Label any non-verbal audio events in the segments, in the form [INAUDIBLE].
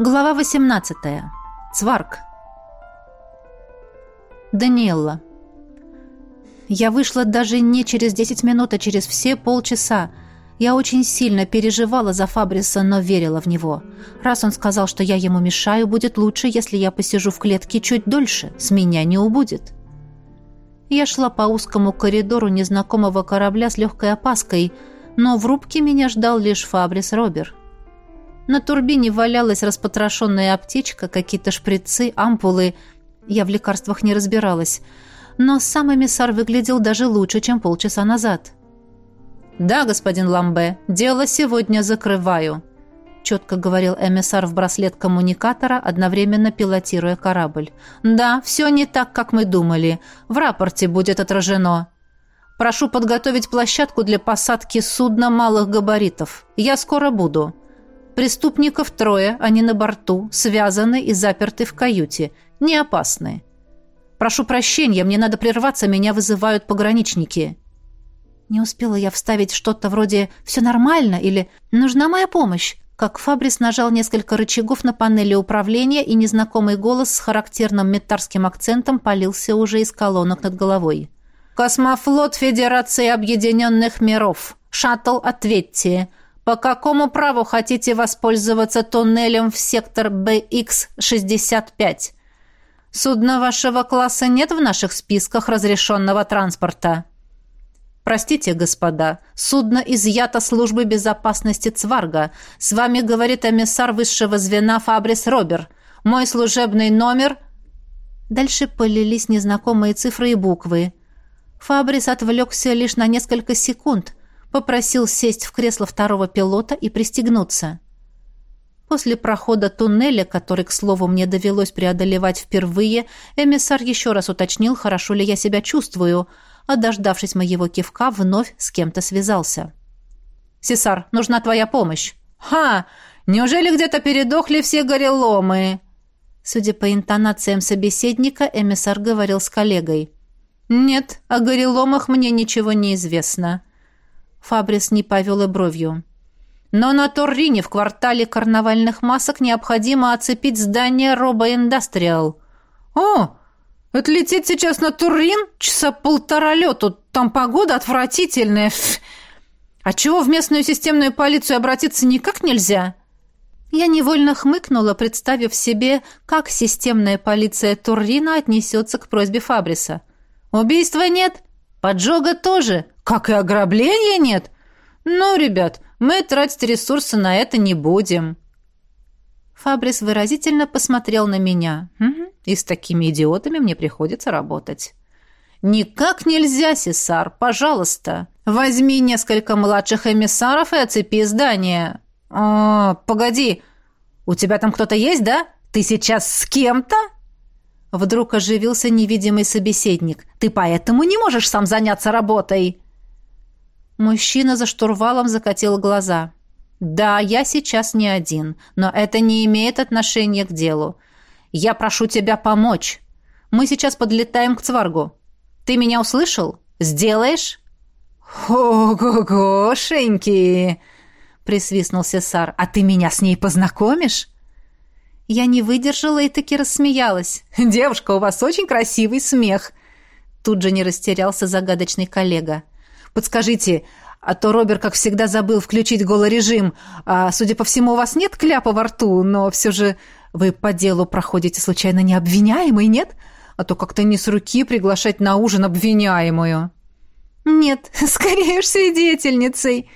Глава 18. Цварк. Даниэлла. Я вышла даже не через 10 минут, а через все полчаса. Я очень сильно переживала за Фабриса, но верила в него. Раз он сказал, что я ему мешаю, будет лучше, если я посижу в клетке чуть дольше. С меня не убудет. Я шла по узкому коридору незнакомого корабля с легкой опаской, но в рубке меня ждал лишь Фабрис Робер. На турбине валялась распотрошенная аптечка, какие-то шприцы, ампулы. Я в лекарствах не разбиралась. Но сам эмиссар выглядел даже лучше, чем полчаса назад. «Да, господин Ламбе, дело сегодня закрываю», — четко говорил эмиссар в браслет коммуникатора, одновременно пилотируя корабль. «Да, все не так, как мы думали. В рапорте будет отражено. Прошу подготовить площадку для посадки судна малых габаритов. Я скоро буду». Преступников трое, они на борту, связаны и заперты в каюте. Не опасны. Прошу прощения, мне надо прерваться, меня вызывают пограничники. Не успела я вставить что-то вроде «все нормально» или «нужна моя помощь», как Фабрис нажал несколько рычагов на панели управления, и незнакомый голос с характерным метарским акцентом полился уже из колонок над головой. «Космофлот Федерации Объединенных Миров. Шаттл, ответьте. По какому праву хотите воспользоваться туннелем в сектор BX-65? Судна вашего класса нет в наших списках разрешенного транспорта. Простите, господа, судно изъято службы безопасности Цварга. С вами говорит эмиссар высшего звена Фабрис Робер. Мой служебный номер... Дальше полились незнакомые цифры и буквы. Фабрис отвлекся лишь на несколько секунд, попросил сесть в кресло второго пилота и пристегнуться. После прохода туннеля, который, к слову, мне довелось преодолевать впервые, эмиссар еще раз уточнил, хорошо ли я себя чувствую, а, дождавшись моего кивка, вновь с кем-то связался. «Сесар, нужна твоя помощь». «Ха! Неужели где-то передохли все гореломы?» Судя по интонациям собеседника, эмиссар говорил с коллегой. «Нет, о гореломах мне ничего не известно». Фабрис не повел и бровью. Но на Торрине в квартале карнавальных масок необходимо оцепить здание Робо Индастриал. О, это лететь сейчас на Туррин? Часа полтора лету. Там погода отвратительная. А чего в местную системную полицию обратиться никак нельзя? Я невольно хмыкнула, представив себе, как системная полиция Туррина отнесется к просьбе Фабриса. Убийства нет, поджога тоже, как и ограбления нет. Ну, ребят, мы тратить ресурсы на это не будем. Фабрис выразительно посмотрел на меня. Угу. И с такими идиотами мне приходится работать. «Никак нельзя, Сесар, пожалуйста. Возьми несколько младших эмиссаров и оцепи здание». «О, погоди, у тебя там кто-то есть, да? Ты сейчас с кем-то?» Вдруг оживился невидимый собеседник. «Ты поэтому не можешь сам заняться работой?» Мужчина за штурвалом закатил глаза. «Да, я сейчас не один, но это не имеет отношения к делу. Я прошу тебя помочь. Мы сейчас подлетаем к Цваргу. Ты меня услышал? Сделаешь?» «Ого-гошеньки!» — присвистнул Сесар. «А ты меня с ней познакомишь?» Я не выдержала и таки рассмеялась. «Девушка, у вас очень красивый смех!» Тут же не растерялся загадочный коллега. Подскажите, а то Робер, как всегда, забыл включить голорежим. А, судя по всему, у вас нет кляпа во рту, но все же вы по делу проходите случайно необвиняемый, нет? А то как-то не с руки приглашать на ужин обвиняемую». «Нет, [LAUGHS] скорее уж свидетельницей».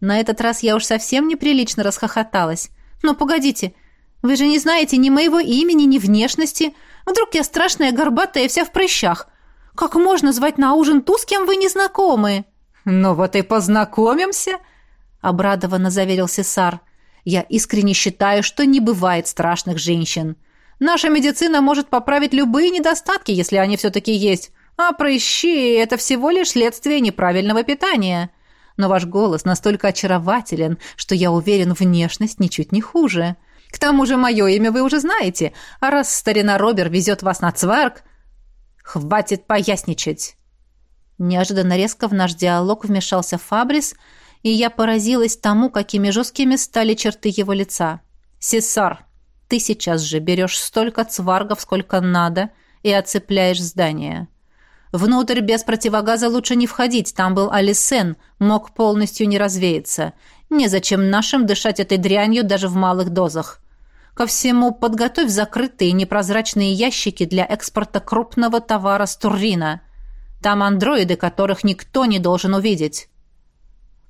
На этот раз я уж совсем неприлично расхохоталась. «Но погодите, вы же не знаете ни моего имени, ни внешности. Вдруг я страшная, горбатая, вся в прыщах. Как можно звать на ужин ту, с кем вы не знакомы?» «Ну вот и познакомимся», — обрадованно заверил Сесар. «Я искренне считаю, что не бывает страшных женщин. Наша медицина может поправить любые недостатки, если они все-таки есть. А прыщи — это всего лишь следствие неправильного питания. Но ваш голос настолько очарователен, что я уверен, внешность ничуть не хуже. К тому же мое имя вы уже знаете, а раз старина Робер везет вас на цварк, «Хватит поясничать!» Неожиданно резко в наш диалог вмешался Фабрис, и я поразилась тому, какими жесткими стали черты его лица. «Сесар, ты сейчас же берешь столько цваргов, сколько надо, и оцепляешь здание. Внутрь без противогаза лучше не входить, там был Алисен, мог полностью не развеяться. Незачем нашим дышать этой дрянью даже в малых дозах. Ко всему, подготовь закрытые непрозрачные ящики для экспорта крупного товара с Туррина. Там андроиды, которых никто не должен увидеть.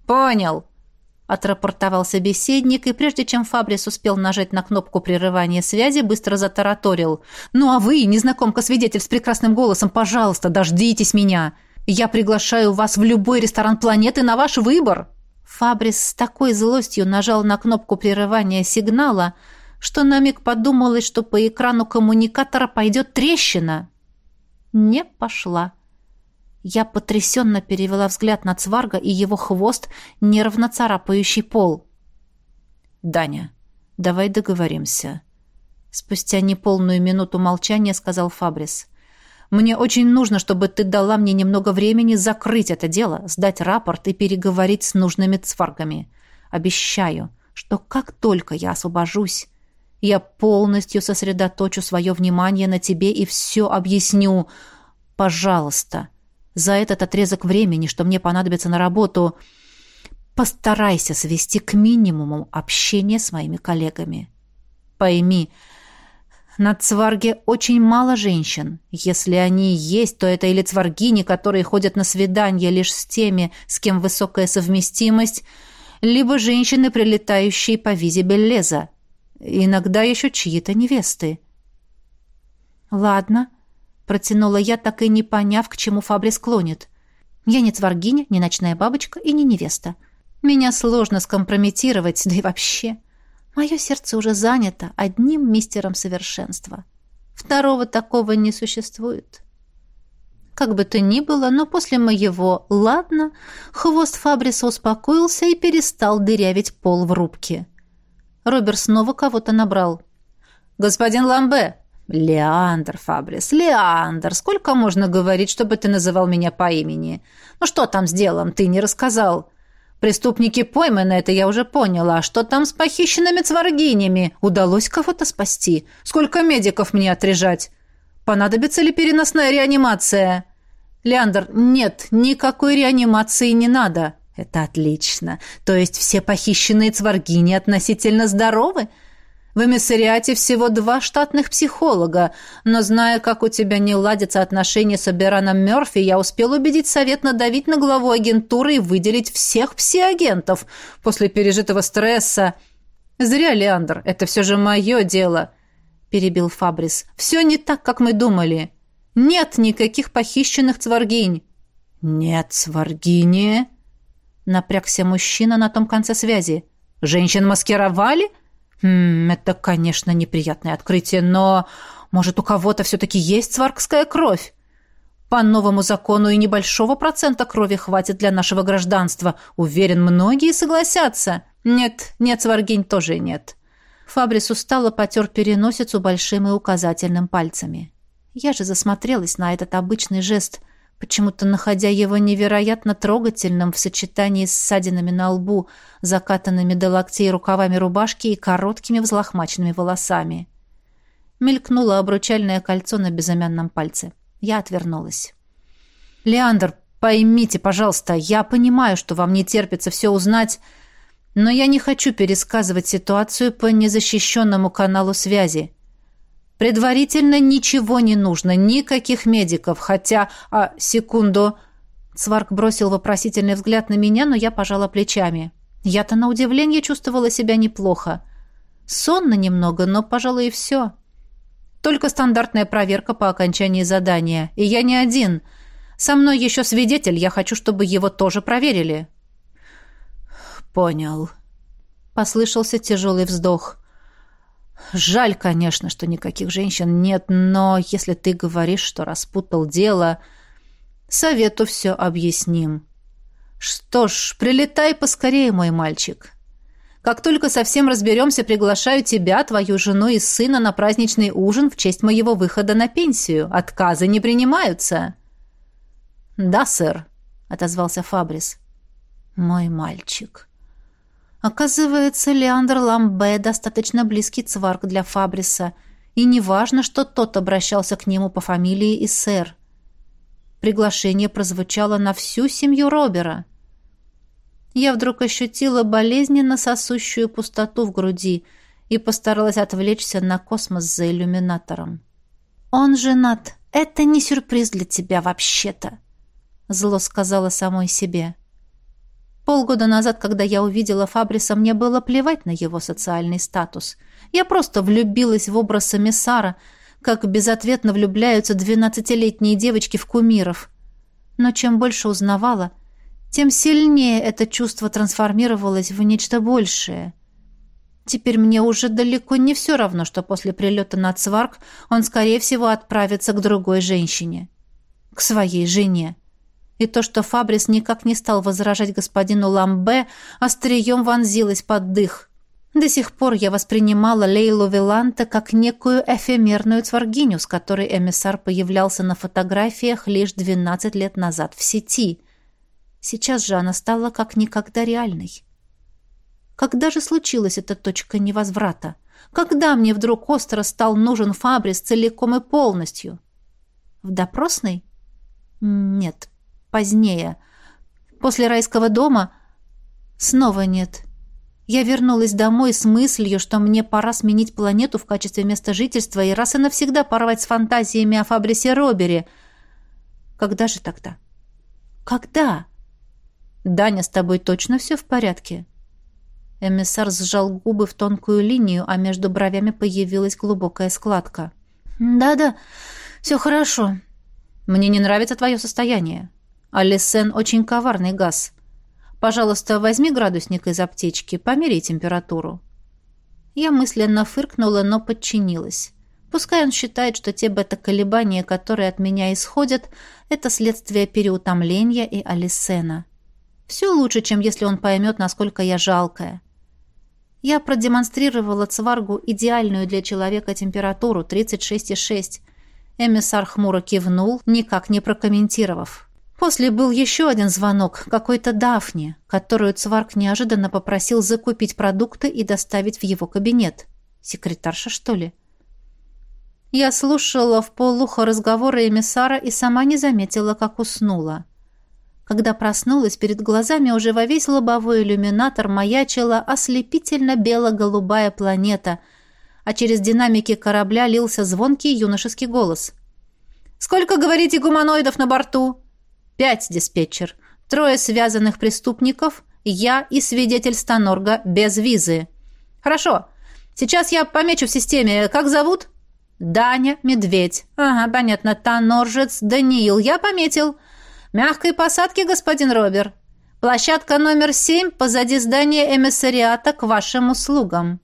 «Понял», — отрапортовал собеседник, и прежде чем Фабрис успел нажать на кнопку прерывания связи, быстро затараторил. «Ну а вы, незнакомка-свидетель с прекрасным голосом, пожалуйста, дождитесь меня. Я приглашаю вас в любой ресторан планеты на ваш выбор». Фабрис с такой злостью нажал на кнопку прерывания сигнала, что на миг подумалось, что по экрану коммуникатора пойдет трещина. Не пошла. Я потрясенно перевела взгляд на Цварга и его хвост, нервно царапающий пол. «Даня, давай договоримся». Спустя неполную минуту молчания сказал Фабрис. «Мне очень нужно, чтобы ты дала мне немного времени закрыть это дело, сдать рапорт и переговорить с нужными цваргами. Обещаю, что как только я освобожусь, я полностью сосредоточу свое внимание на тебе и все объясню. Пожалуйста, за этот отрезок времени, что мне понадобится на работу, постарайся свести к минимуму общение с моими коллегами. Пойми, на Цварге очень мало женщин. Если они есть, то это или цваргини, которые ходят на свидания лишь с теми, с кем высокая совместимость, либо женщины, прилетающие по визе Беллеза. Иногда еще чьи-то невесты. «Ладно», — протянула я, так и не поняв, к чему Фабри склонит. «Я не цваргиня, не ночная бабочка и не невеста. Меня сложно скомпрометировать, да и вообще. Мое сердце уже занято одним мистером совершенства. Второго такого не существует». Как бы то ни было, но после моего «ладно» хвост Фабриса успокоился и перестал дырявить пол в рубке. Робер снова кого-то набрал. «Господин Ламбе!» «Леандр, Фабрис, Леандр, сколько можно говорить, чтобы ты называл меня по имени? Ну что там с делом, ты не рассказал?» «Преступники пойманы, это я уже поняла. А что там с похищенными цваргинями? Удалось кого-то спасти? Сколько медиков мне отрежать? Понадобится ли переносная реанимация?» «Леандр, нет, никакой реанимации не надо. Это отлично. То есть все похищенные цваргини относительно здоровы? В эмиссариате всего два штатных психолога, но зная, как у тебя не ладятся отношения с Абераном Мёрфи, я успел убедить совет надавить на главу агентуры и выделить всех псиагентов после пережитого стресса. Зря, Леандр, это все же мое дело, перебил Фабрис. Все не так, как мы думали. Нет никаких похищенных цваргинь. Нет цваргини? Напрягся мужчина на том конце связи. «Женщин маскировали?» «Хм, это, конечно, неприятное открытие, но, может, у кого-то все-таки есть сваркская кровь? По новому закону и небольшого процента крови хватит для нашего гражданства. Уверен, многие согласятся. Нет, нет, сваргинь тоже нет». Фабрис устало потер переносицу большим и указательным пальцами. Я же засмотрелась на этот обычный жест, почему-то находя его невероятно трогательным в сочетании с ссадинами на лбу, закатанными до локтей рукавами рубашки и короткими взлохмаченными волосами. Мелькнуло обручальное кольцо на безымянном пальце. Я отвернулась. «Леандр, поймите, пожалуйста, я понимаю, что вам не терпится все узнать, но я не хочу пересказывать ситуацию по незащищенному каналу связи. Предварительно ничего не нужно, никаких медиков, хотя... А, секунду. Сварк бросил вопросительный взгляд на меня, но я пожала плечами. Я-то на удивление чувствовала себя неплохо. Сонно немного, но, пожалуй, и все. Только стандартная проверка по окончании задания. И я не один. Со мной еще свидетель, я хочу, чтобы его тоже проверили. Понял. Послышался тяжелый вздох. Жаль, конечно, что никаких женщин нет, но если ты говоришь, что распутал дело, совету все объясним. Что ж, прилетай поскорее, мой мальчик. Как только совсем разберемся, приглашаю тебя, твою жену и сына на праздничный ужин в честь моего выхода на пенсию. Отказы не принимаются. Да, сэр, отозвался Фабрис. Мой мальчик. Оказывается, Леандр Ламбе достаточно близкий цварк для Фабриса, и неважно, что тот обращался к нему по фамилии и сэр. Приглашение прозвучало на всю семью Робера. Я вдруг ощутила болезненно сосущую пустоту в груди и постаралась отвлечься на космос за иллюминатором. «Он женат. Это не сюрприз для тебя вообще-то», — зло сказала самой себе. Полгода назад, когда я увидела Фабриса, мне было плевать на его социальный статус. Я просто влюбилась в образ эмиссара — как безответно влюбляются двенадцатилетние девочки в кумиров. Но чем больше узнавала, тем сильнее это чувство трансформировалось в нечто большее. Теперь мне уже далеко не все равно, что после прилета на Цварк он, скорее всего, отправится к другой женщине. К своей жене. И то, что Фабрис никак не стал возражать господину Ламбе, острием вонзилось под дых. До сих пор я воспринимала Лейлу Виланта как некую эфемерную цваргиню, с которой эмиссар появлялся на фотографиях лишь 12 лет назад в сети. Сейчас же она стала как никогда реальной. Когда же случилась эта точка невозврата? Когда мне вдруг остро стал нужен Фабрис целиком и полностью? В допросной? Нет, позднее. После райского дома? Снова нет. Я вернулась домой с мыслью, что мне пора сменить планету в качестве места жительства и раз и навсегда порвать с фантазиями о Фабрисе Робере. Когда же тогда? Когда? Даня, с тобой точно все в порядке? Эмиссар сжал губы в тонкую линию, а между бровями появилась глубокая складка. «Да-да, все хорошо. Мне не нравится твое состояние. Алисен очень коварный газ. Пожалуйста, возьми градусник из аптечки, померяй температуру». Я мысленно фыркнула, но подчинилась. Пускай он считает, что те бета-колебания, которые от меня исходят, это следствие переутомления и алисена. Все лучше, чем если он поймет, насколько я жалкая. Я продемонстрировала Цваргу идеальную для человека температуру 36,6. Эмиссар хмуро кивнул, никак не прокомментировав. После был еще один звонок, какой-то Дафни, которую Цварк неожиданно попросил закупить продукты и доставить в его кабинет. Секретарша, что ли? Я слушала в полухо разговоры эмиссара и сама не заметила, как уснула. Когда проснулась, перед глазами уже во весь лобовой иллюминатор маячила ослепительно бело-голубая планета, а через динамики корабля лился звонкий юношеский голос. «Сколько, говорите, гуманоидов на борту?» «Пять, диспетчер. Трое связанных преступников, я и свидетель Станорга без визы». «Хорошо. Сейчас я помечу в системе. Как зовут?» «Даня Медведь». «Ага, понятно. Таноржец Даниил. Я пометил. Мягкой посадки, господин Робер. Площадка номер семь позади здания эмиссариата к вашим услугам».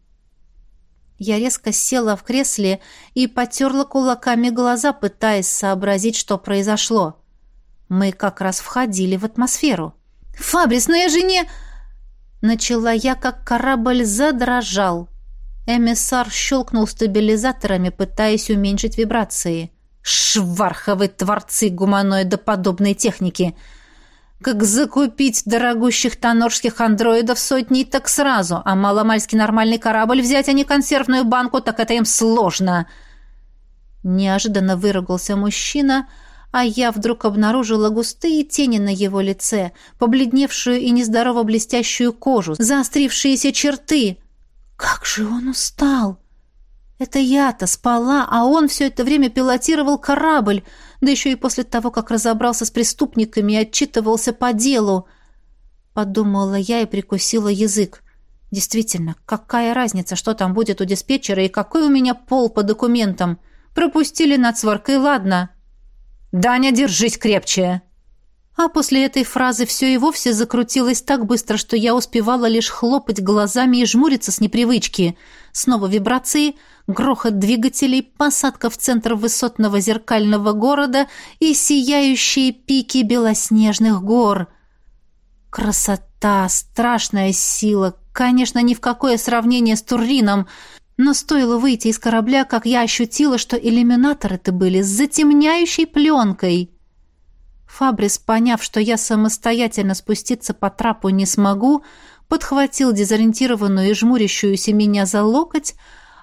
Я резко села в кресле и потерла кулаками глаза, пытаясь сообразить, что произошло. Мы как раз входили в атмосферу. «Фабрис, но я же не...» Начала я, как корабль задрожал. Эмиссар щелкнул стабилизаторами, пытаясь уменьшить вибрации. «Шварховые творцы гуманоидоподобной техники!» Как закупить дорогущих тонорских андроидов сотней, так сразу, а маломальский нормальный корабль взять, а не консервную банку, так это им сложно. Неожиданно выругался мужчина, а я вдруг обнаружила густые тени на его лице, побледневшую и нездорово блестящую кожу, заострившиеся черты. Как же он устал! Это я-то спала, а он все это время пилотировал корабль, да еще и после того, как разобрался с преступниками и отчитывался по делу. Подумала я и прикусила язык. Действительно, какая разница, что там будет у диспетчера и какой у меня пол по документам? Пропустили над сваркой, ладно. «Даня, держись крепче!» А после этой фразы все и вовсе закрутилось так быстро, что я успевала лишь хлопать глазами и жмуриться с непривычки. Снова вибрации, грохот двигателей, посадка в центр высотного зеркального города и сияющие пики белоснежных гор. Красота, страшная сила, конечно, ни в какое сравнение с Туррином, но стоило выйти из корабля, как я ощутила, что иллюминаторы-то были с затемняющей пленкой. Фабрис, поняв, что я самостоятельно спуститься по трапу не смогу, подхватил дезориентированную и жмурящуюся меня за локоть,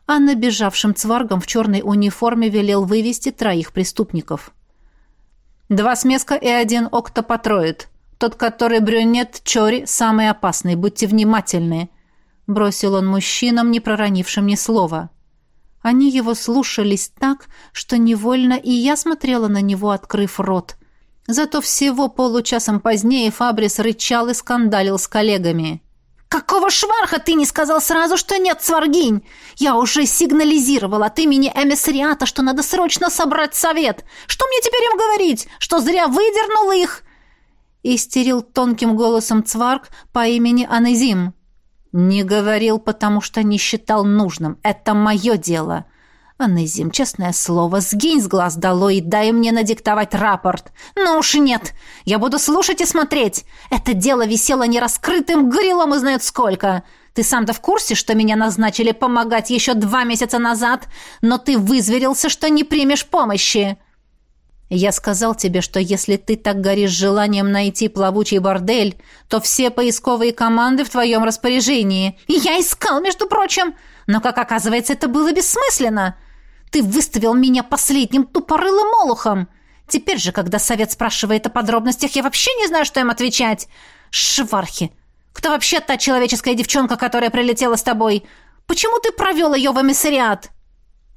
а набежавшим цваргом в черной униформе велел вывести троих преступников. «Два смеска и один октопатроид. Тот, который брюнет Чори, самый опасный. Будьте внимательны», — бросил он мужчинам, не проронившим ни слова. Они его слушались так, что невольно и я смотрела на него, открыв рот. Зато всего получасом позднее Фабрис рычал и скандалил с коллегами. «Какого шварха ты не сказал сразу, что нет, сваргинь? Я уже сигнализировал от имени эмиссариата, что надо срочно собрать совет. Что мне теперь им говорить? Что зря выдернул их?» Истерил тонким голосом цварг по имени Анезим. «Не говорил, потому что не считал нужным. Это мое дело. «Анезим, честное слово, сгинь с глаз долой и дай мне надиктовать рапорт». «Ну уж нет! Я буду слушать и смотреть! Это дело висело нераскрытым грилом и знает сколько!» Ты сам-то в курсе, что меня назначили помогать еще два месяца назад, но ты вызверился, что не примешь помощи?» «Я сказал тебе, что если ты так горишь желанием найти плавучий бордель, то все поисковые команды в твоем распоряжении. Я искал, между прочим. Но, как оказывается, это было бессмысленно. Ты выставил меня последним тупорылым молохом. Теперь же, когда совет спрашивает о подробностях, я вообще не знаю, что им отвечать. Швархи! Кто вообще та человеческая девчонка, которая прилетела с тобой? Почему ты провел ее в эмиссариат?»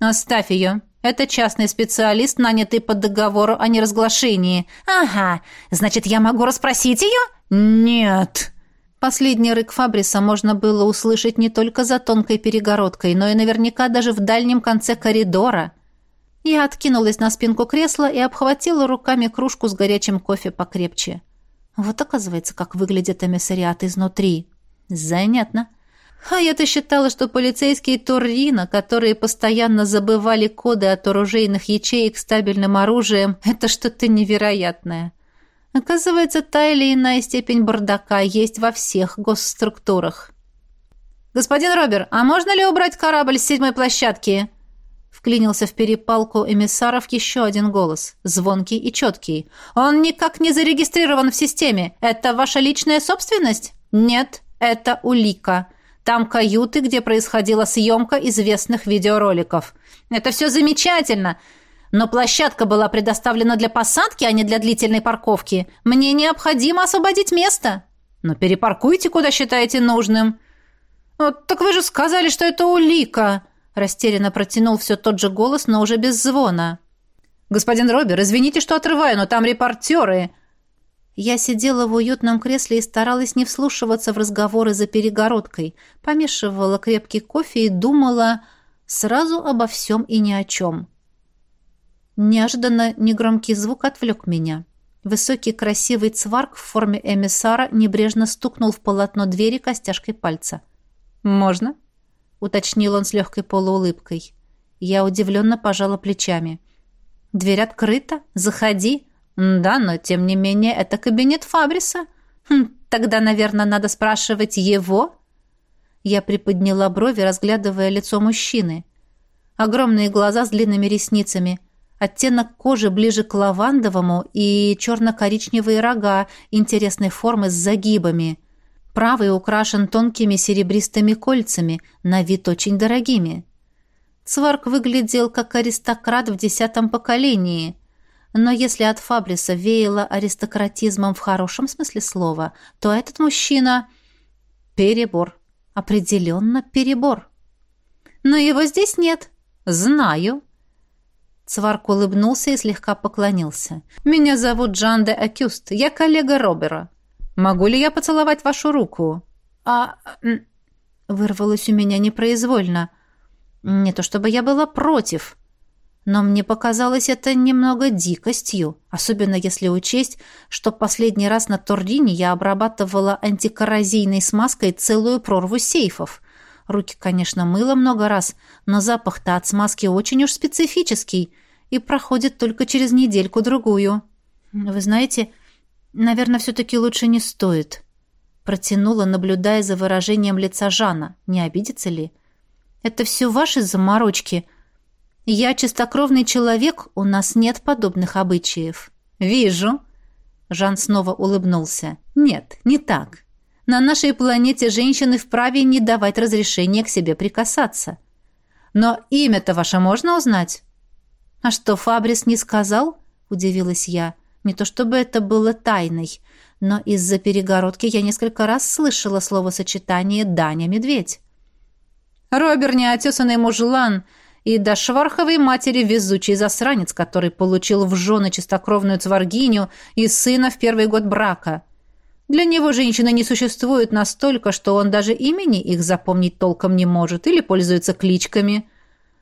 «Оставь ее. Это частный специалист, нанятый по договору о неразглашении». «Ага. Значит, я могу расспросить ее?» «Нет». Последний рык Фабриса можно было услышать не только за тонкой перегородкой, но и наверняка даже в дальнем конце коридора. Я откинулась на спинку кресла и обхватила руками кружку с горячим кофе покрепче. Вот оказывается, как выглядит эмиссариат изнутри. Занятно. А я-то считала, что полицейские Туррина, которые постоянно забывали коды от оружейных ячеек с табельным оружием, [LAUGHS] это что-то невероятное. Оказывается, та или иная степень бардака есть во всех госструктурах. «Господин Робер, а можно ли убрать корабль с седьмой площадки?» Вклинился в перепалку эмиссаров еще один голос, звонкий и четкий. «Он никак не зарегистрирован в системе. Это ваша личная собственность?» «Нет, это улика. Там каюты, где происходила съемка известных видеороликов». «Это все замечательно. Но площадка была предоставлена для посадки, а не для длительной парковки. Мне необходимо освободить место. Но перепаркуйте, куда считаете нужным. Вот, так вы же сказали, что это улика. Растерянно протянул все тот же голос, но уже без звона. «Господин Робер, извините, что отрываю, но там репортеры!» Я сидела в уютном кресле и старалась не вслушиваться в разговоры за перегородкой, помешивала крепкий кофе и думала сразу обо всем и ни о чем. Неожиданно негромкий звук отвлек меня. Высокий красивый цварк в форме эмиссара небрежно стукнул в полотно двери костяшкой пальца. «Можно?» — уточнил он с легкой полуулыбкой. Я удивленно пожала плечами. «Дверь открыта. Заходи». «Да, но тем не менее это кабинет Фабриса. Хм, тогда, наверное, надо спрашивать его?» Я приподняла брови, разглядывая лицо мужчины. Огромные глаза с длинными ресницами — Оттенок кожи ближе к лавандовому и черно-коричневые рога интересной формы с загибами. Правый украшен тонкими серебристыми кольцами, на вид очень дорогими. Цварк выглядел как аристократ в десятом поколении. Но если от Фабриса веяло аристократизмом в хорошем смысле слова, то этот мужчина — перебор. Определенно перебор. Но его здесь нет. Знаю. Цварк улыбнулся и слегка поклонился. «Меня зовут Джан де Акюст. Я коллега Робера. Могу ли я поцеловать вашу руку?» «А...» Вырвалось у меня непроизвольно. Не то чтобы я была против, но мне показалось это немного дикостью, особенно если учесть, что последний раз на Турдине я обрабатывала антикоррозийной смазкой целую прорву сейфов. Руки, конечно, мыло много раз, но запах-то от смазки очень уж специфический и проходит только через недельку-другую. Вы знаете, наверное, все-таки лучше не стоит. Протянула, наблюдая за выражением лица Жана. Не обидится ли? Это все ваши заморочки. Я чистокровный человек, у нас нет подобных обычаев. Вижу. Жан снова улыбнулся. Нет, не так. На нашей планете женщины вправе не давать разрешения к себе прикасаться. Но имя-то ваше можно узнать? А что, Фабрис не сказал? Удивилась я. Не то чтобы это было тайной, но из-за перегородки я несколько раз слышала словосочетание «Даня-медведь». Робер неотесанный мужлан и до шварховой матери везучий засранец, который получил в жены чистокровную цваргиню и сына в первый год брака – для него женщины не существует настолько, что он даже имени их запомнить толком не может или пользуется кличками.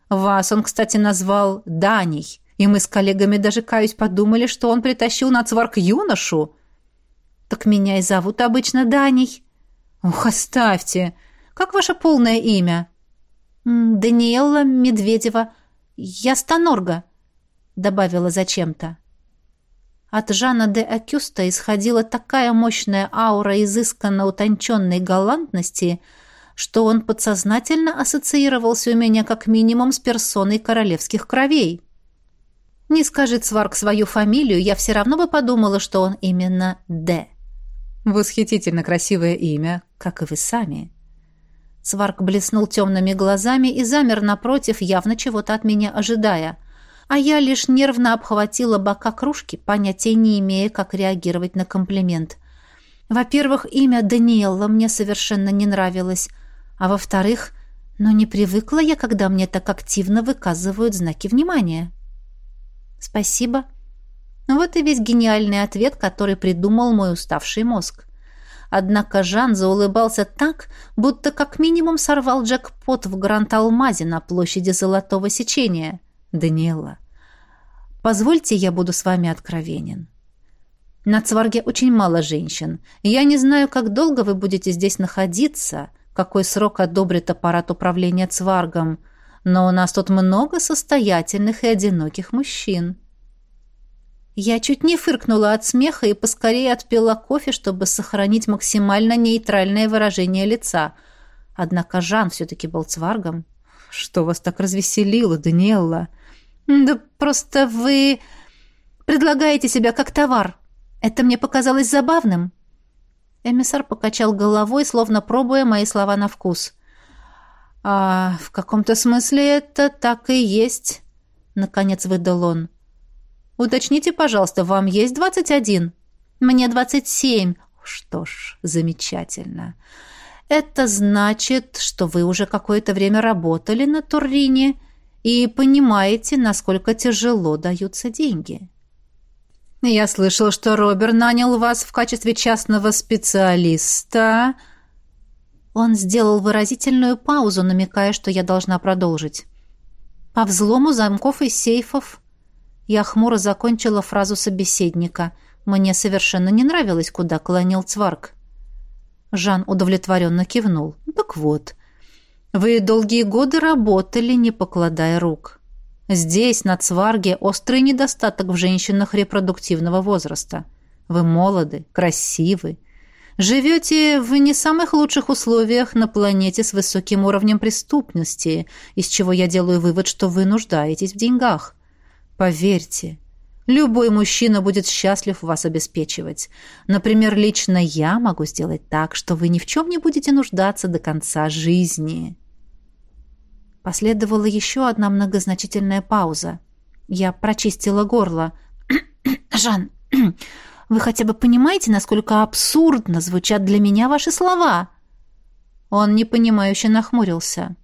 Вас он, кстати, назвал Даней, и мы с коллегами даже, каюсь, подумали, что он притащил на цварк юношу. Так меня и зовут обычно Даней. Ух, оставьте. Как ваше полное имя? Даниэла Медведева. Я Станорга, добавила зачем-то. От Жана де Акюста исходила такая мощная аура изысканно утонченной галантности, что он подсознательно ассоциировался у меня как минимум с персоной королевских кровей. Не скажет Сварк свою фамилию, я все равно бы подумала, что он именно Д. Восхитительно красивое имя, как и вы сами. Сварк блеснул темными глазами и замер напротив, явно чего-то от меня ожидая — а я лишь нервно обхватила бока кружки, понятия не имея, как реагировать на комплимент. Во-первых, имя Даниэлла мне совершенно не нравилось, а во-вторых, но не привыкла я, когда мне так активно выказывают знаки внимания. «Спасибо». Вот и весь гениальный ответ, который придумал мой уставший мозг. Однако Жан заулыбался так, будто как минимум сорвал джекпот в Гранд-Алмазе на площади Золотого Сечения. «Даниэлла, Позвольте, я буду с вами откровенен. На Цварге очень мало женщин. Я не знаю, как долго вы будете здесь находиться, какой срок одобрит аппарат управления Цваргом, но у нас тут много состоятельных и одиноких мужчин. Я чуть не фыркнула от смеха и поскорее отпила кофе, чтобы сохранить максимально нейтральное выражение лица. Однако Жан все-таки был Цваргом. «Что вас так развеселило, Даниэлла?» «Да просто вы предлагаете себя как товар. Это мне показалось забавным». Эмиссар покачал головой, словно пробуя мои слова на вкус. «А в каком-то смысле это так и есть», — наконец выдал он. «Уточните, пожалуйста, вам есть двадцать один?» «Мне двадцать семь». «Что ж, замечательно. Это значит, что вы уже какое-то время работали на Туррине и понимаете, насколько тяжело даются деньги. Я слышал, что Робер нанял вас в качестве частного специалиста. Он сделал выразительную паузу, намекая, что я должна продолжить. По взлому замков и сейфов. Я хмуро закончила фразу собеседника. Мне совершенно не нравилось, куда клонил Цварк. Жан удовлетворенно кивнул. Так вот, вы долгие годы работали, не покладая рук. Здесь, на Цварге, острый недостаток в женщинах репродуктивного возраста. Вы молоды, красивы. Живете в не самых лучших условиях на планете с высоким уровнем преступности, из чего я делаю вывод, что вы нуждаетесь в деньгах. Поверьте, любой мужчина будет счастлив вас обеспечивать. Например, лично я могу сделать так, что вы ни в чем не будете нуждаться до конца жизни». Последовала еще одна многозначительная пауза. Я прочистила горло. [CLEARS THROAT] «Жан, [CLEARS THROAT] вы хотя бы понимаете, насколько абсурдно звучат для меня ваши слова?» Он непонимающе нахмурился.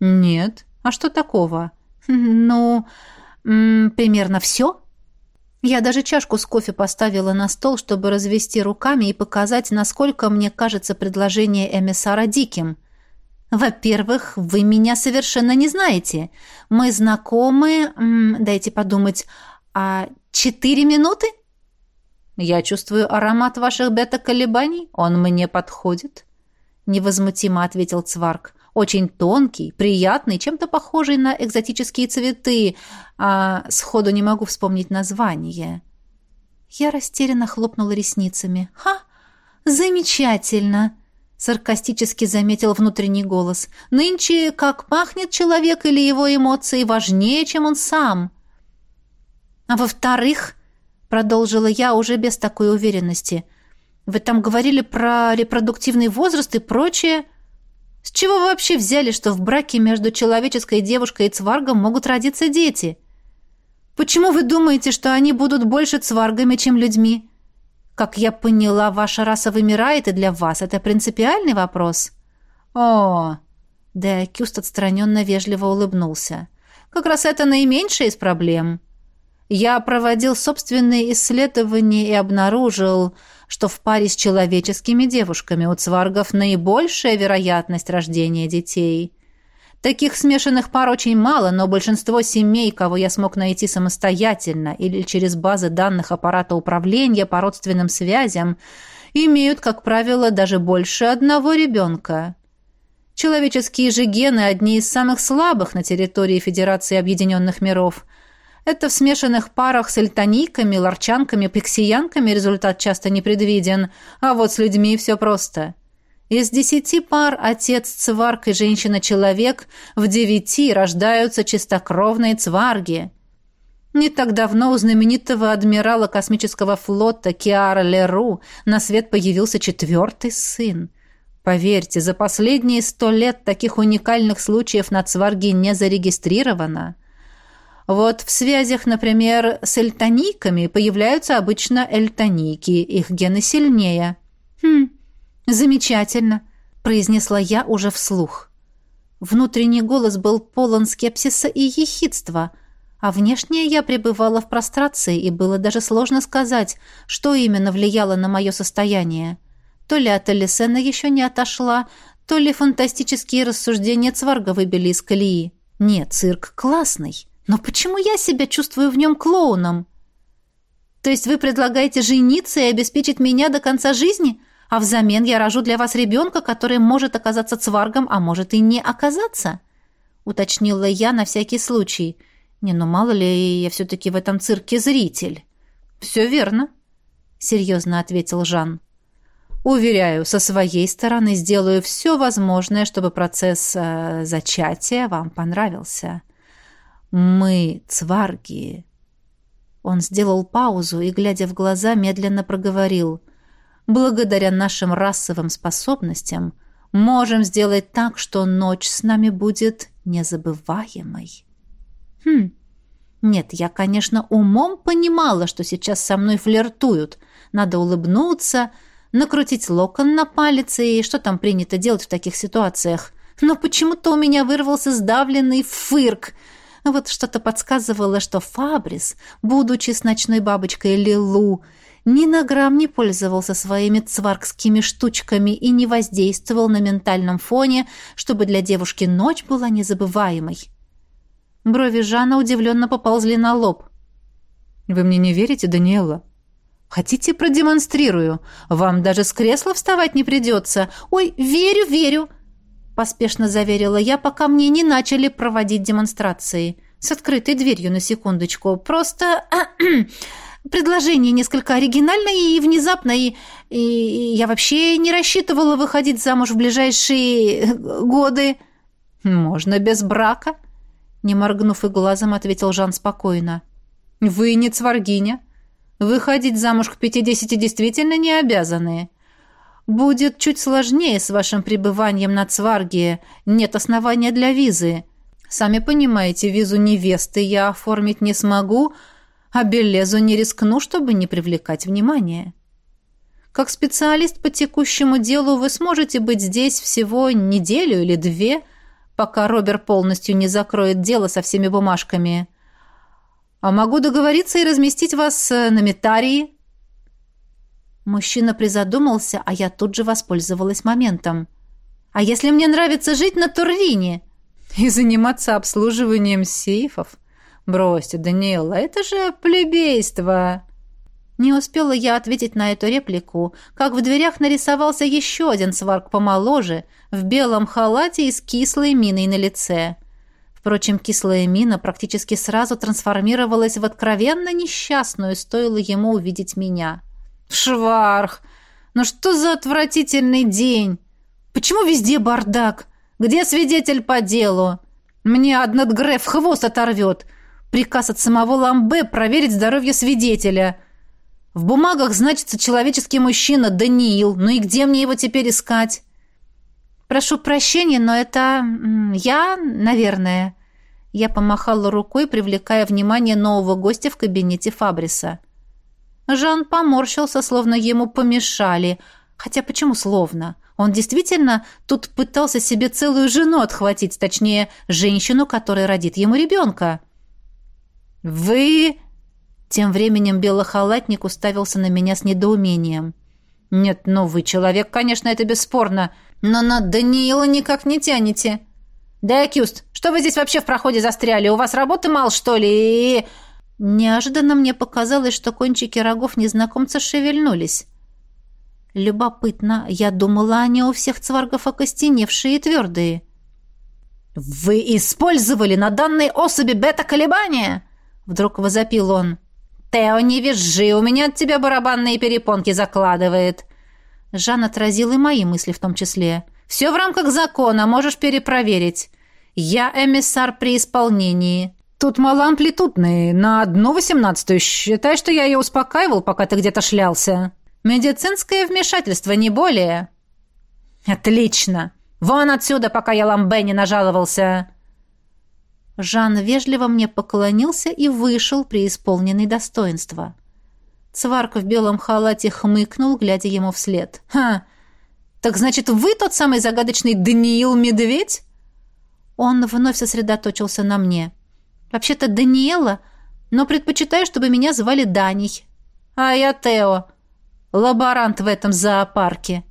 «Нет. А что такого?» «Ну, примерно все?» Я даже чашку с кофе поставила на стол, чтобы развести руками и показать, насколько мне кажется предложение эмиссара диким – во-первых, вы меня совершенно не знаете. Мы знакомы, дайте подумать, а четыре минуты? Я чувствую аромат ваших бета-колебаний, он мне подходит. Невозмутимо ответил Цварк. Очень тонкий, приятный, чем-то похожий на экзотические цветы, а сходу не могу вспомнить название. Я растерянно хлопнула ресницами. «Ха! Замечательно!» Саркастически заметил внутренний голос. «Нынче как пахнет человек или его эмоции важнее, чем он сам». «А во-вторых», — продолжила я уже без такой уверенности, Вы там говорили про репродуктивный возраст и прочее. С чего вы вообще взяли, что в браке между человеческой девушкой и цваргом могут родиться дети? Почему вы думаете, что они будут больше цваргами, чем людьми? Как я поняла, ваша раса вымирает, и для вас это принципиальный вопрос. О, да, Кюст отстраненно вежливо улыбнулся. Как раз это наименьшая из проблем. Я проводил собственные исследования и обнаружил, что в паре с человеческими девушками у цваргов наибольшая вероятность рождения детей. Таких смешанных пар очень мало, но большинство семей, кого я смог найти самостоятельно или через базы данных аппарата управления по родственным связям, имеют, как правило, даже больше одного ребенка. Человеческие же гены – одни из самых слабых на территории Федерации Объединенных Миров – это в смешанных парах с эльтониками, ларчанками, пиксиянками результат часто не предвиден, а вот с людьми все просто. Из десяти пар отец цварг и женщина-человек в девяти рождаются чистокровные цварги. Не так давно у знаменитого адмирала космического флота Киара Леру на свет появился четвертый сын. Поверьте, за последние сто лет таких уникальных случаев на цварге не зарегистрировано. Вот в связях, например, с эльтониками появляются обычно эльтоники, их гены сильнее. Хм, замечательно, произнесла я уже вслух. Внутренний голос был полон скепсиса и ехидства, а внешне я пребывала в прострации, и было даже сложно сказать, что именно влияло на мое состояние. То ли от Элисена еще не отошла, то ли фантастические рассуждения Цварга выбили из колеи. Нет, цирк классный. Но почему я себя чувствую в нем клоуном? То есть вы предлагаете жениться и обеспечить меня до конца жизни, а взамен я рожу для вас ребенка, который может оказаться цваргом, а может и не оказаться?» Уточнила я на всякий случай. «Не, ну мало ли, я все-таки в этом цирке зритель». «Все верно», — серьезно ответил Жан. «Уверяю, со своей стороны сделаю все возможное, чтобы процесс э, зачатия вам понравился». Мы цварги. Он сделал паузу и, глядя в глаза, медленно проговорил. Благодаря нашим расовым способностям можем сделать так, что ночь с нами будет незабываемой. Хм. Нет, я, конечно, умом понимала, что сейчас со мной флиртуют. Надо улыбнуться, накрутить локон на палец и что там принято делать в таких ситуациях. Но почему-то у меня вырвался сдавленный фырк — вот что-то подсказывало, что Фабрис, будучи с ночной бабочкой Лилу, ни на грамм не пользовался своими цваркскими штучками и не воздействовал на ментальном фоне, чтобы для девушки ночь была незабываемой. Брови Жана удивленно поползли на лоб. «Вы мне не верите, Даниэла?» «Хотите, продемонстрирую? Вам даже с кресла вставать не придется. Ой, верю, верю!» Поспешно заверила я, пока мне не начали проводить демонстрации. С открытой дверью на секундочку. Просто [CLEARS THROAT] предложение несколько оригинальное и внезапное, и, и я вообще не рассчитывала выходить замуж в ближайшие годы. Можно без брака, не моргнув и глазом, ответил Жан спокойно. Вы не цваргиня. Выходить замуж к пятидесяти действительно не обязаны. Будет чуть сложнее с вашим пребыванием на Цварге. Нет основания для визы. Сами понимаете, визу невесты я оформить не смогу, а Белезу не рискну, чтобы не привлекать внимания. Как специалист по текущему делу вы сможете быть здесь всего неделю или две, пока Робер полностью не закроет дело со всеми бумажками. А могу договориться и разместить вас э, на Метарии, Мужчина призадумался, а я тут же воспользовалась моментом. «А если мне нравится жить на Туррине?» «И заниматься обслуживанием сейфов?» «Бросьте, Даниэла, это же плебейство!» Не успела я ответить на эту реплику, как в дверях нарисовался еще один сварк помоложе, в белом халате и с кислой миной на лице. Впрочем, кислая мина практически сразу трансформировалась в откровенно несчастную, стоило ему увидеть меня. Шварх! Ну что за отвратительный день? Почему везде бардак? Где свидетель по делу? Мне однот Греф хвост оторвет. Приказ от самого Ламбе проверить здоровье свидетеля. В бумагах значится человеческий мужчина Даниил. Ну и где мне его теперь искать? Прошу прощения, но это я, наверное. Я помахала рукой, привлекая внимание нового гостя в кабинете Фабриса. Жан поморщился, словно ему помешали. Хотя почему словно? Он действительно тут пытался себе целую жену отхватить, точнее, женщину, которая родит ему ребенка. «Вы...» Тем временем белохалатник уставился на меня с недоумением. «Нет, ну вы человек, конечно, это бесспорно, но на Даниила никак не тянете». «Да, Кюст, что вы здесь вообще в проходе застряли? У вас работы мало, что ли?» И... Неожиданно мне показалось, что кончики рогов незнакомца шевельнулись. Любопытно, я думала, они у всех цваргов окостеневшие и твердые. «Вы использовали на данной особи бета-колебания?» Вдруг возопил он. «Тео, не визжи, у меня от тебя барабанные перепонки закладывает». Жан отразил и мои мысли в том числе. «Все в рамках закона, можешь перепроверить. Я эмиссар при исполнении. Тут малоамплитудный, на одну восемнадцатую. Считай, что я ее успокаивал, пока ты где-то шлялся. Медицинское вмешательство, не более». «Отлично! Вон отсюда, пока я ламбе не нажаловался!» Жан вежливо мне поклонился и вышел, преисполненный достоинства. Цварк в белом халате хмыкнул, глядя ему вслед. «Ха! Так значит, вы тот самый загадочный Даниил Медведь?» Он вновь сосредоточился на мне. «Вообще-то Даниэла, но предпочитаю, чтобы меня звали Даней. А я Тео, лаборант в этом зоопарке».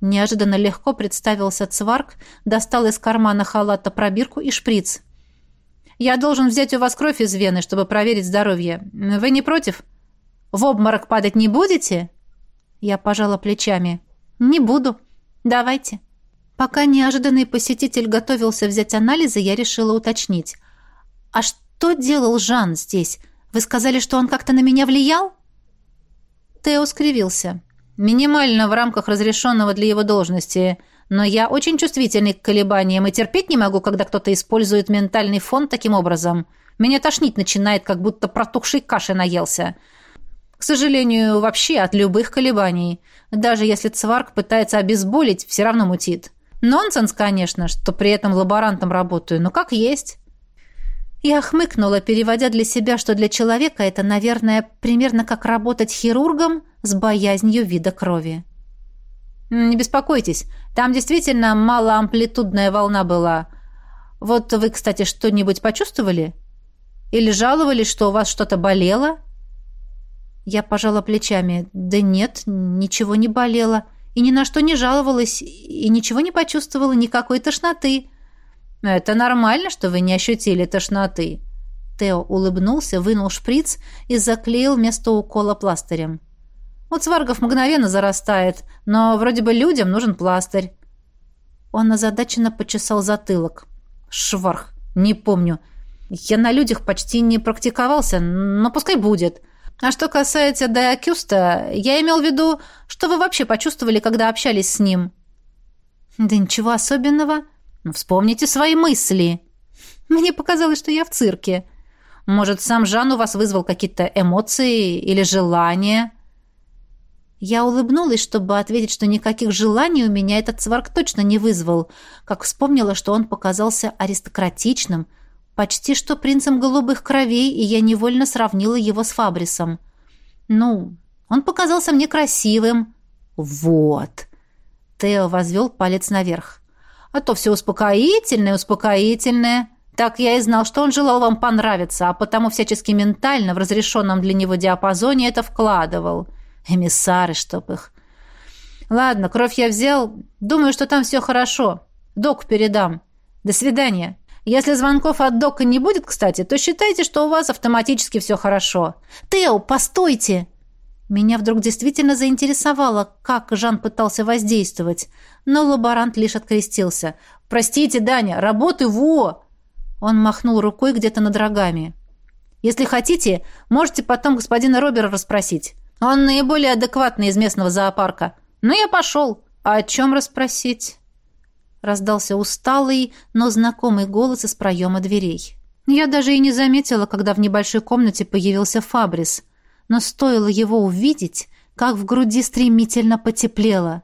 Неожиданно легко представился Цварк, достал из кармана халата пробирку и шприц. Я должен взять у вас кровь из вены, чтобы проверить здоровье. Вы не против? В обморок падать не будете?» Я пожала плечами. «Не буду. Давайте». Пока неожиданный посетитель готовился взять анализы, я решила уточнить. «А что делал Жан здесь? Вы сказали, что он как-то на меня влиял?» Тео скривился. «Минимально в рамках разрешенного для его должности. Но я очень чувствительный к колебаниям и терпеть не могу, когда кто-то использует ментальный фон таким образом. Меня тошнить начинает, как будто протухшей каши наелся. К сожалению, вообще от любых колебаний. Даже если цварк пытается обезболить, все равно мутит. Нонсенс, конечно, что при этом лаборантом работаю, но как есть. Я хмыкнула, переводя для себя, что для человека это, наверное, примерно как работать хирургом с боязнью вида крови. «Не беспокойтесь, там действительно малоамплитудная волна была. Вот вы, кстати, что-нибудь почувствовали? Или жаловались, что у вас что-то болело?» Я пожала плечами. «Да нет, ничего не болело. И ни на что не жаловалась, и ничего не почувствовала, никакой тошноты». «Это нормально, что вы не ощутили тошноты». Тео улыбнулся, вынул шприц и заклеил место укола пластырем. У цваргов мгновенно зарастает, но вроде бы людям нужен пластырь. Он озадаченно почесал затылок. Шварх, не помню. Я на людях почти не практиковался, но пускай будет. А что касается Дайакюста, я имел в виду, что вы вообще почувствовали, когда общались с ним? Да ничего особенного. Вспомните свои мысли. Мне показалось, что я в цирке. Может, сам Жан у вас вызвал какие-то эмоции или желания? Я улыбнулась, чтобы ответить, что никаких желаний у меня этот сварк точно не вызвал, как вспомнила, что он показался аристократичным, почти что принцем голубых кровей, и я невольно сравнила его с Фабрисом. Ну, он показался мне красивым. Вот. Тео возвел палец наверх. А то все успокоительное, успокоительное. Так я и знал, что он желал вам понравиться, а потому всячески ментально в разрешенном для него диапазоне это вкладывал. Эмиссары, чтоб их. Ладно, кровь я взял. Думаю, что там все хорошо. Док передам. До свидания. Если звонков от Дока не будет, кстати, то считайте, что у вас автоматически все хорошо. Тео, постойте!» Меня вдруг действительно заинтересовало, как Жан пытался воздействовать, но лаборант лишь открестился. «Простите, Даня, работы во!» Он махнул рукой где-то над рогами. «Если хотите, можете потом господина Робера расспросить. Он наиболее адекватный из местного зоопарка. Ну, я пошел. А о чем расспросить?» Раздался усталый, но знакомый голос из проема дверей. Я даже и не заметила, когда в небольшой комнате появился Фабрис. но стоило его увидеть, как в груди стремительно потеплело.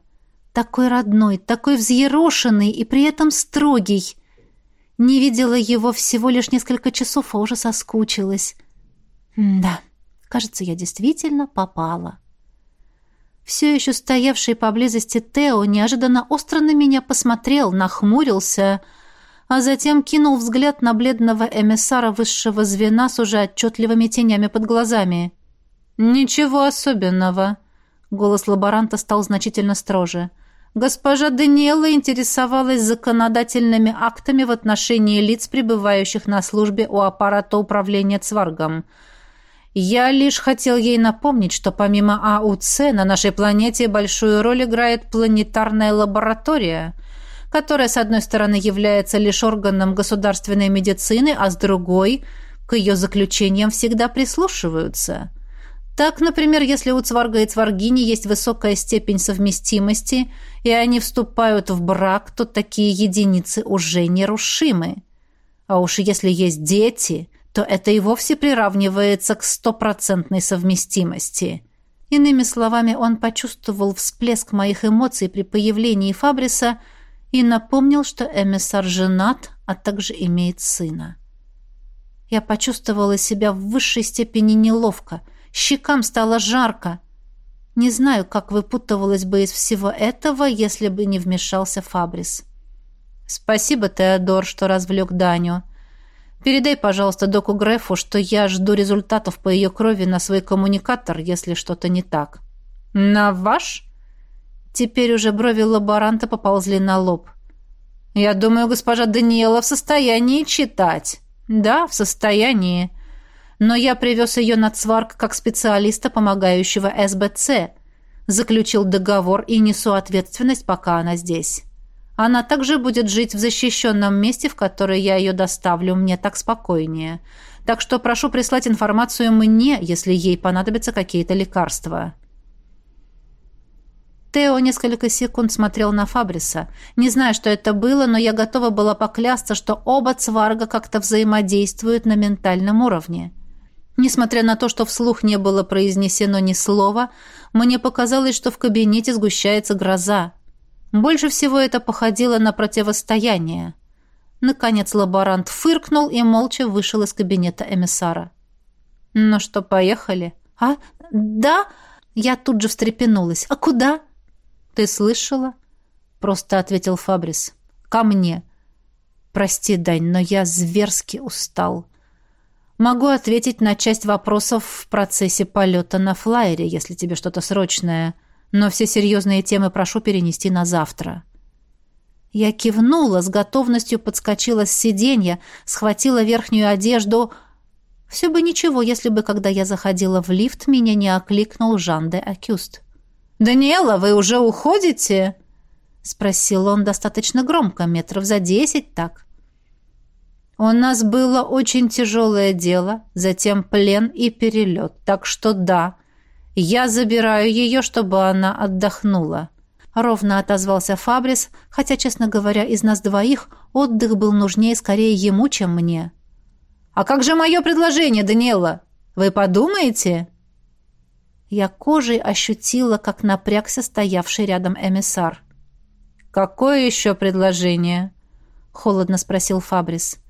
Такой родной, такой взъерошенный и при этом строгий. Не видела его всего лишь несколько часов, а уже соскучилась. да, кажется, я действительно попала. Все еще стоявший поблизости Тео неожиданно остро на меня посмотрел, нахмурился, а затем кинул взгляд на бледного эмиссара высшего звена с уже отчетливыми тенями под глазами. «Ничего особенного», — голос лаборанта стал значительно строже. «Госпожа Даниэла интересовалась законодательными актами в отношении лиц, пребывающих на службе у аппарата управления Цваргом». Я лишь хотел ей напомнить, что помимо АУЦ на нашей планете большую роль играет планетарная лаборатория, которая, с одной стороны, является лишь органом государственной медицины, а с другой, к ее заключениям всегда прислушиваются. Так, например, если у Цварга и Цваргини есть высокая степень совместимости, и они вступают в брак, то такие единицы уже нерушимы. А уж если есть дети – то это и вовсе приравнивается к стопроцентной совместимости. Иными словами, он почувствовал всплеск моих эмоций при появлении Фабриса и напомнил, что эмиссар женат, а также имеет сына. Я почувствовала себя в высшей степени неловко, щекам стало жарко. Не знаю, как выпутывалась бы из всего этого, если бы не вмешался Фабрис. «Спасибо, Теодор, что развлек Даню. Передай, пожалуйста, доку Грефу, что я жду результатов по ее крови на свой коммуникатор, если что-то не так». «На ваш?» Теперь уже брови лаборанта поползли на лоб. «Я думаю, госпожа Даниэла в состоянии читать». «Да, в состоянии. Но я привез ее на Цварк как специалиста, помогающего СБЦ. Заключил договор и несу ответственность, пока она здесь». Она также будет жить в защищенном месте, в которое я ее доставлю, мне так спокойнее. Так что прошу прислать информацию мне, если ей понадобятся какие-то лекарства». Тео несколько секунд смотрел на Фабриса. Не знаю, что это было, но я готова была поклясться, что оба цварга как-то взаимодействуют на ментальном уровне. Несмотря на то, что вслух не было произнесено ни слова, мне показалось, что в кабинете сгущается гроза. Больше всего это походило на противостояние. Наконец лаборант фыркнул и молча вышел из кабинета эмиссара. «Ну что, поехали?» «А? Да?» Я тут же встрепенулась. «А куда?» «Ты слышала?» Просто ответил Фабрис. «Ко мне». «Прости, Дань, но я зверски устал. Могу ответить на часть вопросов в процессе полета на флайере, если тебе что-то срочное но все серьезные темы прошу перенести на завтра». Я кивнула, с готовностью подскочила с сиденья, схватила верхнюю одежду. Все бы ничего, если бы, когда я заходила в лифт, меня не окликнул Жан де Акюст. «Даниэла, вы уже уходите?» — спросил он достаточно громко, метров за десять так. «У нас было очень тяжелое дело, затем плен и перелет, так что да, «Я забираю ее, чтобы она отдохнула», — ровно отозвался Фабрис, хотя, честно говоря, из нас двоих отдых был нужнее скорее ему, чем мне. «А как же мое предложение, Даниэла? Вы подумаете?» Я кожей ощутила, как напрягся стоявший рядом эмиссар. «Какое еще предложение?» — холодно спросил Фабрис.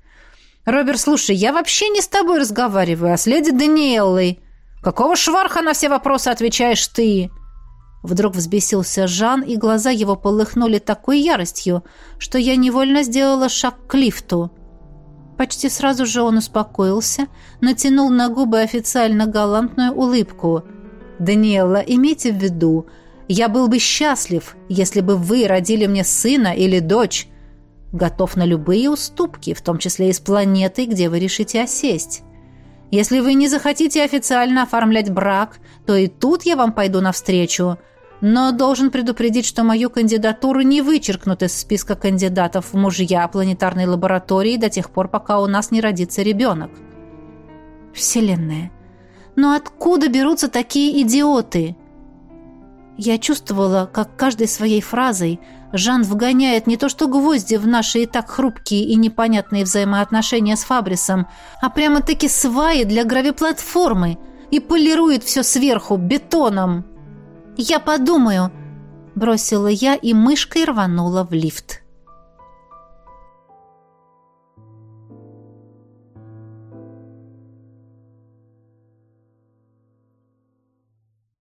«Роберт, слушай, я вообще не с тобой разговариваю, а с леди Даниэллой. «Какого шварха на все вопросы отвечаешь ты?» Вдруг взбесился Жан, и глаза его полыхнули такой яростью, что я невольно сделала шаг к лифту. Почти сразу же он успокоился, натянул на губы официально галантную улыбку. «Даниэла, имейте в виду, я был бы счастлив, если бы вы родили мне сына или дочь. Готов на любые уступки, в том числе и с планетой, где вы решите осесть». Если вы не захотите официально оформлять брак, то и тут я вам пойду навстречу. Но должен предупредить, что мою кандидатуру не вычеркнут из списка кандидатов в мужья планетарной лаборатории до тех пор, пока у нас не родится ребенок. Вселенная. Но откуда берутся такие идиоты? Я чувствовала, как каждой своей фразой Жан вгоняет не то что гвозди в наши и так хрупкие и непонятные взаимоотношения с Фабрисом, а прямо-таки сваи для гравиплатформы. и полирует все сверху бетоном. «Я подумаю», — бросила я и мышкой рванула в лифт.